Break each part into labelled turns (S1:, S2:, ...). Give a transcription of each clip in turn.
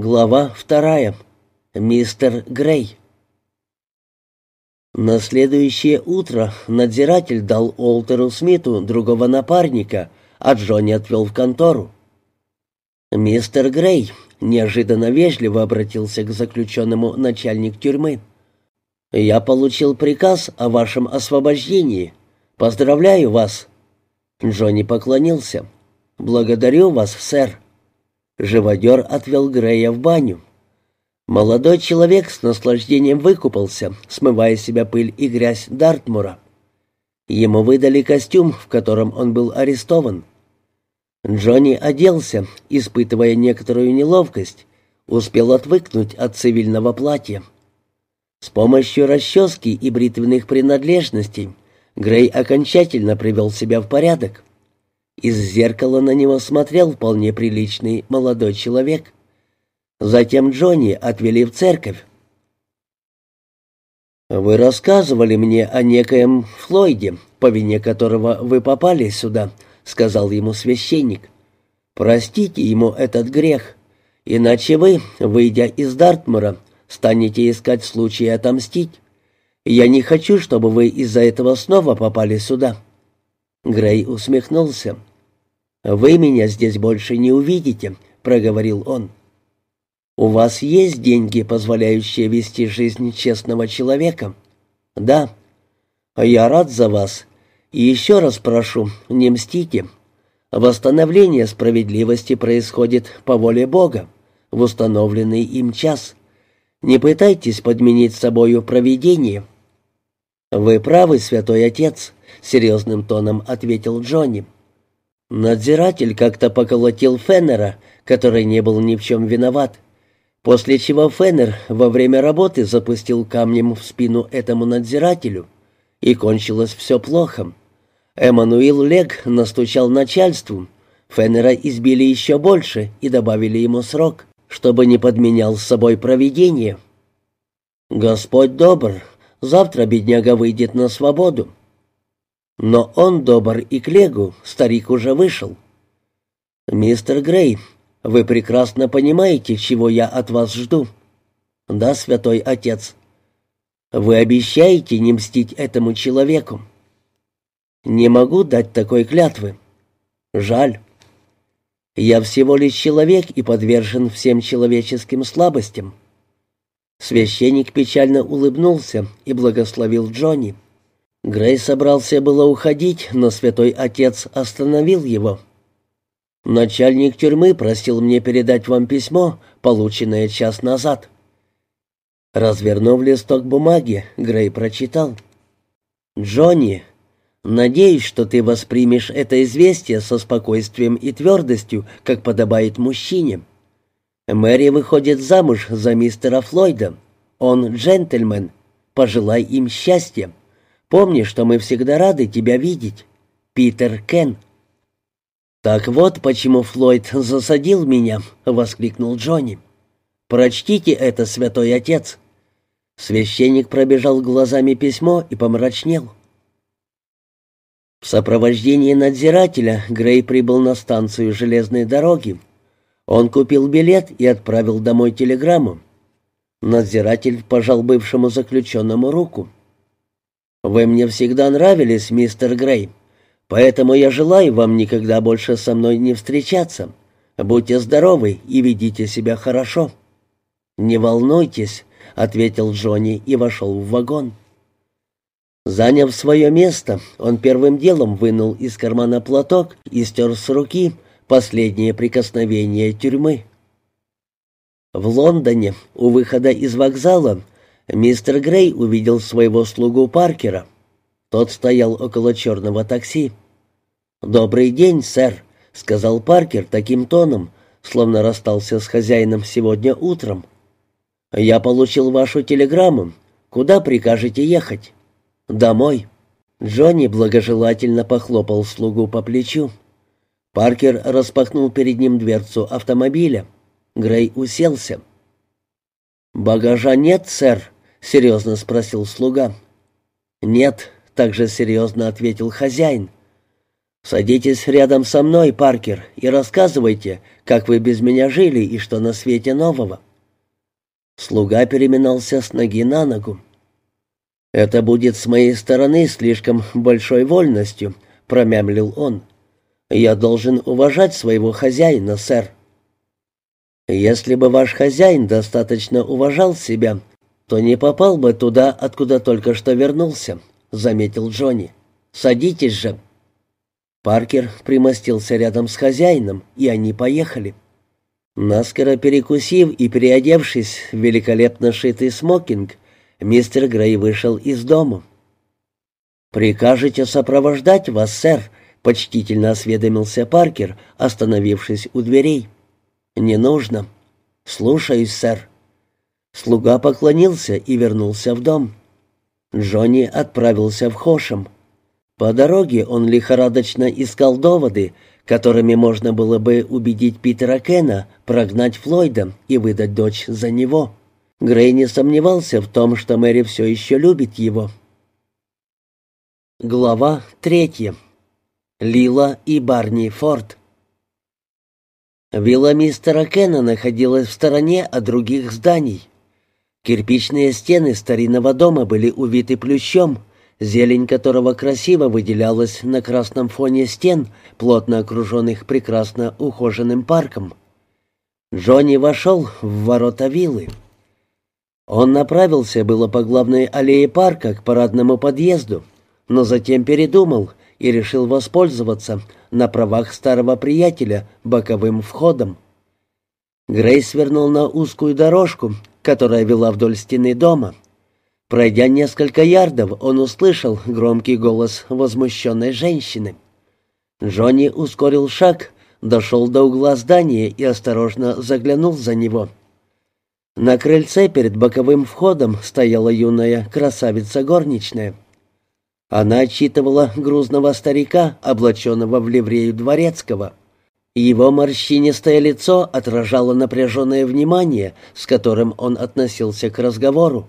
S1: Глава вторая. Мистер Грей. На следующее утро надзиратель дал Олтеру Смиту другого напарника, а Джонни отвел в контору. «Мистер Грей», — неожиданно вежливо обратился к заключенному начальник тюрьмы, — «я получил приказ о вашем освобождении. Поздравляю вас». Джонни поклонился. «Благодарю вас, сэр». Живодер отвел Грея в баню. Молодой человек с наслаждением выкупался, смывая себя пыль и грязь Дартмура. Ему выдали костюм, в котором он был арестован. Джонни оделся, испытывая некоторую неловкость, успел отвыкнуть от цивильного платья. С помощью расчески и бритвенных принадлежностей Грей окончательно привел себя в порядок. Из зеркала на него смотрел вполне приличный молодой человек. Затем Джонни отвели в церковь. «Вы рассказывали мне о некоем Флойде, по вине которого вы попали сюда», — сказал ему священник. «Простите ему этот грех, иначе вы, выйдя из Дартмура, станете искать случай отомстить. Я не хочу, чтобы вы из-за этого снова попали сюда». Грей усмехнулся. «Вы меня здесь больше не увидите», — проговорил он. «У вас есть деньги, позволяющие вести жизнь честного человека?» «Да». «Я рад за вас. И еще раз прошу, не мстите. Восстановление справедливости происходит по воле Бога, в установленный им час. Не пытайтесь подменить собою провидение». «Вы правы, святой отец», — серьезным тоном ответил Джонни. Надзиратель как-то поколотил Феннера, который не был ни в чем виноват, после чего Феннер во время работы запустил камнем в спину этому надзирателю, и кончилось все плохо. Эммануил Лег настучал начальству, Феннера избили еще больше и добавили ему срок, чтобы не подменял с собой провидение. «Господь добр, завтра бедняга выйдет на свободу. Но он добр и к Легу, старик уже вышел. «Мистер Грей, вы прекрасно понимаете, чего я от вас жду?» «Да, святой отец». «Вы обещаете не мстить этому человеку?» «Не могу дать такой клятвы». «Жаль. Я всего лишь человек и подвержен всем человеческим слабостям». Священник печально улыбнулся и благословил Джонни. Грей собрался было уходить, но святой отец остановил его. «Начальник тюрьмы просил мне передать вам письмо, полученное час назад». Развернув листок бумаги, Грей прочитал. «Джонни, надеюсь, что ты воспримешь это известие со спокойствием и твердостью, как подобает мужчине. Мэри выходит замуж за мистера Флойда. Он джентльмен. Пожелай им счастья. Помни, что мы всегда рады тебя видеть. Питер Кен». «Так вот, почему Флойд засадил меня», — воскликнул Джонни. «Прочтите это, святой отец». Священник пробежал глазами письмо и помрачнел. В сопровождении надзирателя Грей прибыл на станцию железной дороги. Он купил билет и отправил домой телеграмму. Надзиратель пожал бывшему заключенному руку. Вы мне всегда нравились, мистер Грей, поэтому я желаю вам никогда больше со мной не встречаться. Будьте здоровы и ведите себя хорошо». «Не волнуйтесь», — ответил Джонни и вошел в вагон. Заняв свое место, он первым делом вынул из кармана платок и стер с руки последнее прикосновение тюрьмы. В Лондоне, у выхода из вокзала, Мистер Грей увидел своего слугу Паркера. Тот стоял около черного такси. «Добрый день, сэр», — сказал Паркер таким тоном, словно расстался с хозяином сегодня утром. «Я получил вашу телеграмму. Куда прикажете ехать?» «Домой». Джонни благожелательно похлопал слугу по плечу. Паркер распахнул перед ним дверцу автомобиля. Грей уселся. «Багажа нет, сэр», — серьезно спросил слуга. «Нет», — также серьезно ответил хозяин. «Садитесь рядом со мной, Паркер, и рассказывайте, как вы без меня жили и что на свете нового». Слуга переминался с ноги на ногу. «Это будет с моей стороны слишком большой вольностью», — промямлил он. «Я должен уважать своего хозяина, сэр». «Если бы ваш хозяин достаточно уважал себя, то не попал бы туда, откуда только что вернулся», — заметил Джонни. «Садитесь же». Паркер примостился рядом с хозяином, и они поехали. Наскоро перекусив и переодевшись в великолепно шитый смокинг, мистер Грей вышел из дома. «Прикажете сопровождать вас, сэр?» — почтительно осведомился Паркер, остановившись у дверей. «Не нужно. Слушаюсь, сэр». Слуга поклонился и вернулся в дом. Джонни отправился в Хошем. По дороге он лихорадочно искал доводы, которыми можно было бы убедить Питера Кена прогнать Флойда и выдать дочь за него. Грей не сомневался в том, что Мэри все еще любит его. Глава третья. Лила и Барни Форд. Вилла мистера Кена находилась в стороне от других зданий. Кирпичные стены старинного дома были увиты плющом, зелень которого красиво выделялась на красном фоне стен, плотно окруженных прекрасно ухоженным парком. Джонни вошел в ворота виллы. Он направился было по главной аллее парка к парадному подъезду, но затем передумал и решил воспользоваться на правах старого приятеля боковым входом. Грей свернул на узкую дорожку, которая вела вдоль стены дома — Пройдя несколько ярдов, он услышал громкий голос возмущенной женщины. Джонни ускорил шаг, дошел до угла здания и осторожно заглянул за него. На крыльце перед боковым входом стояла юная красавица горничная. Она отчитывала грузного старика, облаченного в ливрею дворецкого. Его морщинистое лицо отражало напряженное внимание, с которым он относился к разговору.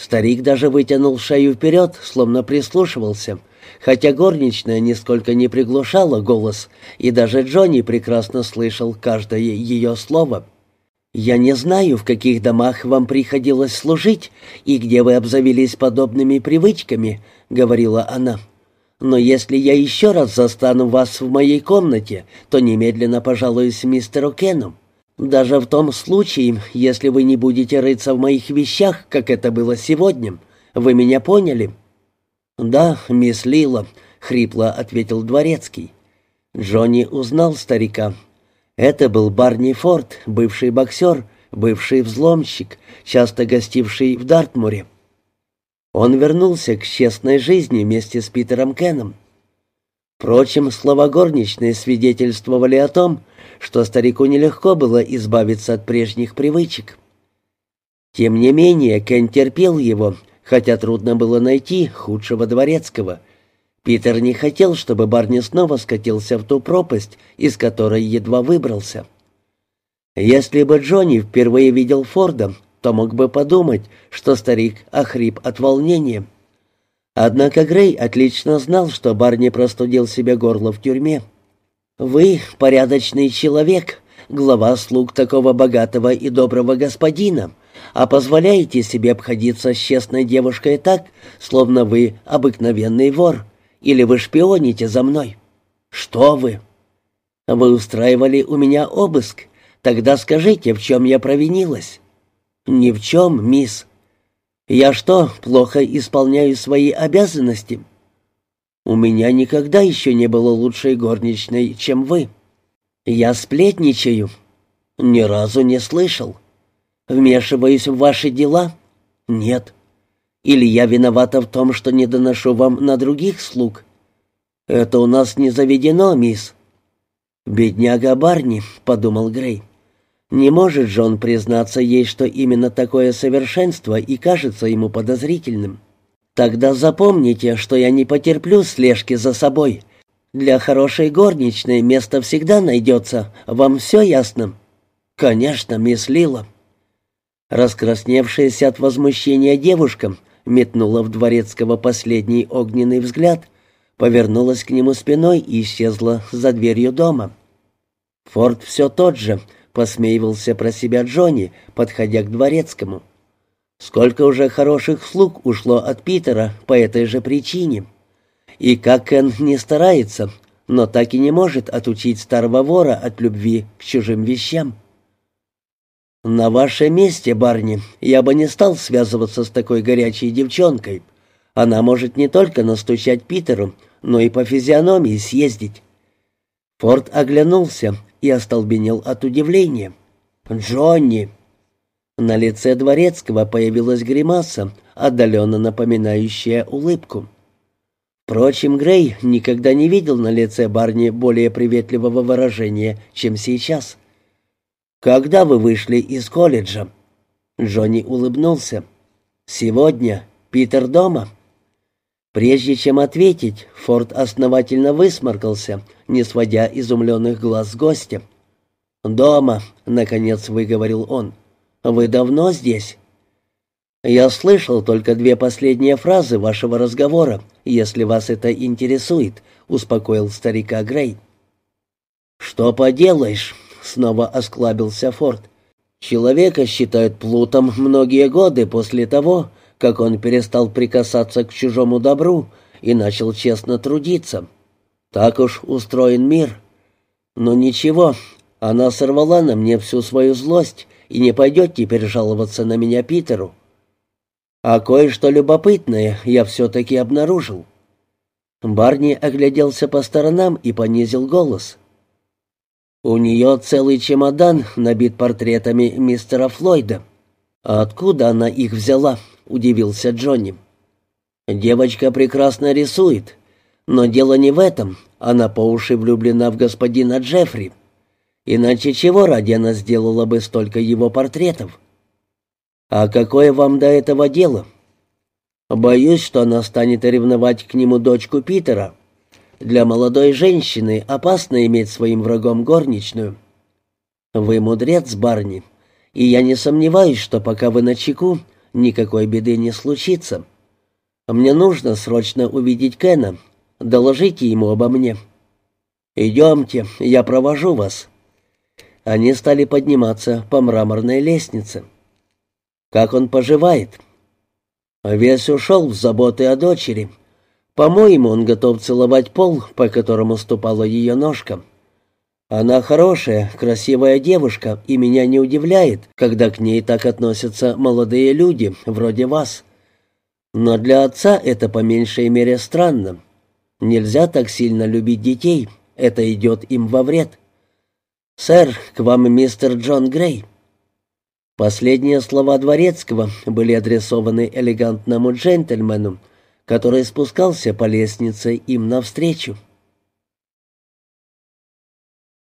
S1: Старик даже вытянул шею вперед, словно прислушивался, хотя горничная нисколько не приглушала голос, и даже Джонни прекрасно слышал каждое ее слово. «Я не знаю, в каких домах вам приходилось служить и где вы обзавелись подобными привычками», — говорила она. «Но если я еще раз застану вас в моей комнате, то немедленно пожалуюсь мистеру Кену. Даже в том случае, если вы не будете рыться в моих вещах, как это было сегодня. Вы меня поняли?» «Да, мисс Лила», — хрипло ответил дворецкий. Джонни узнал старика. Это был Барни Форд, бывший боксер, бывший взломщик, часто гостивший в Дартмуре. Он вернулся к честной жизни вместе с Питером Кеном. Впрочем, слова горничной свидетельствовали о том, что старику нелегко было избавиться от прежних привычек. Тем не менее, Кен терпел его, хотя трудно было найти худшего дворецкого. Питер не хотел, чтобы Барни снова скатился в ту пропасть, из которой едва выбрался. Если бы Джонни впервые видел Форда, то мог бы подумать, что старик охрип от волнения. Однако Грей отлично знал, что Барни простудил себе горло в тюрьме. «Вы порядочный человек, глава слуг такого богатого и доброго господина, а позволяете себе обходиться с честной девушкой так, словно вы обыкновенный вор, или вы шпионите за мной. Что вы? Вы устраивали у меня обыск, тогда скажите, в чем я провинилась?» «Ни в чем, мисс. Я что, плохо исполняю свои обязанности?» У меня никогда еще не было лучшей горничной, чем вы. Я сплетничаю. Ни разу не слышал. Вмешиваюсь в ваши дела? Нет. Или я виновата в том, что не доношу вам на других слуг? Это у нас не заведено, мисс. Бедняга Барни, подумал Грей. Не может же он признаться ей, что именно такое совершенство и кажется ему подозрительным. Тогда запомните, что я не потерплю слежки за собой. Для хорошей горничной место всегда найдется. Вам все ясно?» «Конечно, мисс Лила». Раскрасневшаяся от возмущения девушка метнула в дворецкого последний огненный взгляд, повернулась к нему спиной и исчезла за дверью дома. Форд все тот же, посмеивался про себя Джонни, подходя к дворецкому. Сколько уже хороших слуг ушло от Питера по этой же причине. И как Кен не старается, но так и не может отучить старого вора от любви к чужим вещам. «На вашем месте, барни, я бы не стал связываться с такой горячей девчонкой. Она может не только настучать Питеру, но и по физиономии съездить». Форд оглянулся и остолбенел от удивления. «Джонни!» На лице Дворецкого появилась гримаса, отдаленно напоминающая улыбку. Впрочем, Грей никогда не видел на лице Барни более приветливого выражения, чем сейчас. «Когда вы вышли из колледжа?» Джонни улыбнулся. «Сегодня. Питер дома?» Прежде чем ответить, Форд основательно высморкался, не сводя изумленных глаз с гостя. «Дома», — наконец выговорил он. «Вы давно здесь?» «Я слышал только две последние фразы вашего разговора, если вас это интересует», — успокоил старика Грей. «Что поделаешь?» — снова осклабился Форд. «Человека считают плутом многие годы после того, как он перестал прикасаться к чужому добру и начал честно трудиться. Так уж устроен мир. Но ничего, она сорвала на мне всю свою злость и не пойдет теперь жаловаться на меня Питеру. А кое-что любопытное я все-таки обнаружил. Барни огляделся по сторонам и понизил голос. «У нее целый чемодан набит портретами мистера Флойда. А откуда она их взяла?» — удивился Джонни. «Девочка прекрасно рисует, но дело не в этом. Она по уши влюблена в господина Джеффри. Иначе чего ради она сделала бы столько его портретов?» «А какое вам до этого дело?» «Боюсь, что она станет ревновать к нему дочку Питера. Для молодой женщины опасно иметь своим врагом горничную». «Вы мудрец, Барни, и я не сомневаюсь, что пока вы на чеку, никакой беды не случится. Мне нужно срочно увидеть Кена. Доложите ему обо мне. Идемте, я провожу вас». Они стали подниматься по мраморной лестнице. «Как он поживает?» «Весь ушел в заботы о дочери. По-моему, он готов целовать пол, по которому ступала ее ножка. Она хорошая, красивая девушка, и меня не удивляет, когда к ней так относятся молодые люди, вроде вас. Но для отца это по меньшей мере странно. Нельзя так сильно любить детей, это идет им во вред. Сэр, к вам мистер Джон Грей». Последние слова Дворецкого были адресованы элегантному джентльмену, который спускался по лестнице им навстречу.